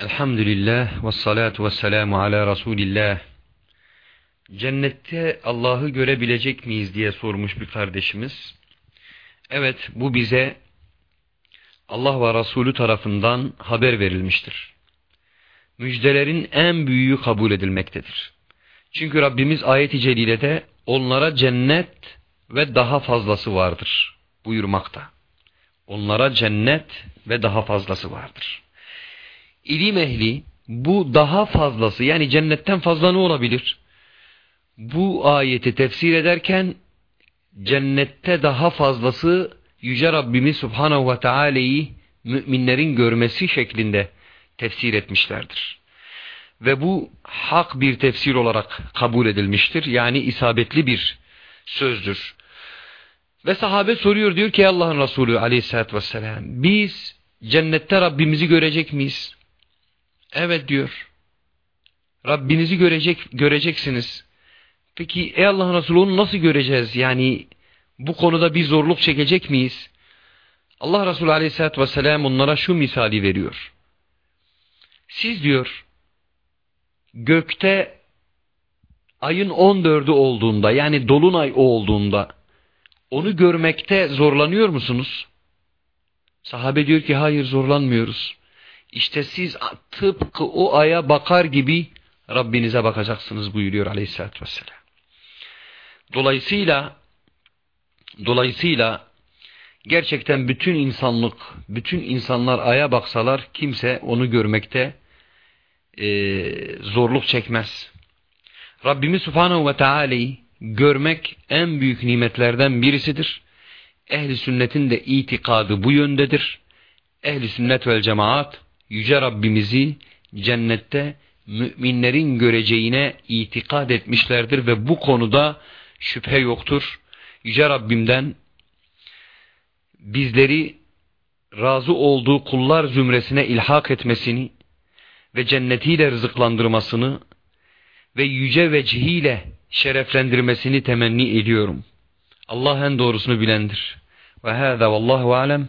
Elhamdülillah ve salatu ve selamu ala Resulillah. Cennette Allah'ı görebilecek miyiz diye sormuş bir kardeşimiz. Evet bu bize Allah ve Resulü tarafından haber verilmiştir. Müjdelerin en büyüğü kabul edilmektedir. Çünkü Rabbimiz ayet-i celilede onlara cennet ve daha fazlası vardır buyurmakta. Onlara cennet ve daha fazlası vardır. İlim ehli bu daha fazlası yani cennetten fazla ne olabilir? Bu ayeti tefsir ederken cennette daha fazlası Yüce Rabbimiz Subhanahu ve Teala'yı müminlerin görmesi şeklinde tefsir etmişlerdir. Ve bu hak bir tefsir olarak kabul edilmiştir. Yani isabetli bir sözdür. Ve sahabe soruyor diyor ki Allah'ın Resulü aleyhissalatü vesselam biz cennette Rabbimizi görecek miyiz? Evet diyor. Rabbinizi görecek göreceksiniz. Peki ey Allah'ın Resulü onu nasıl göreceğiz? Yani bu konuda bir zorluk çekecek miyiz? Allah Resulü Aleyhisselatü Vesselam onlara şu misali veriyor. Siz diyor gökte ayın 14'ü olduğunda yani dolunay olduğunda onu görmekte zorlanıyor musunuz? Sahabe diyor ki hayır zorlanmıyoruz. İşte siz tıpkı o aya bakar gibi Rabbinize bakacaksınız buyuruyor aleyhissalatü vesselam. Dolayısıyla dolayısıyla gerçekten bütün insanlık, bütün insanlar aya baksalar kimse onu görmekte e, zorluk çekmez. Rabbimiz Subhanahu ve Teala'yı görmek en büyük nimetlerden birisidir. Ehli sünnetin de itikadı bu yöndedir. Ehli sünnet vel cemaat Yüce Rabbimizi cennette müminlerin göreceğine itikad etmişlerdir ve bu konuda şüphe yoktur. Yüce Rabbimden bizleri razı olduğu kullar zümresine ilhak etmesini ve cennetiyle rızıklandırmasını ve yüce vecihiyle şereflendirmesini temenni ediyorum. Allah en doğrusunu bilendir. Ve hâzâ vallahu alem.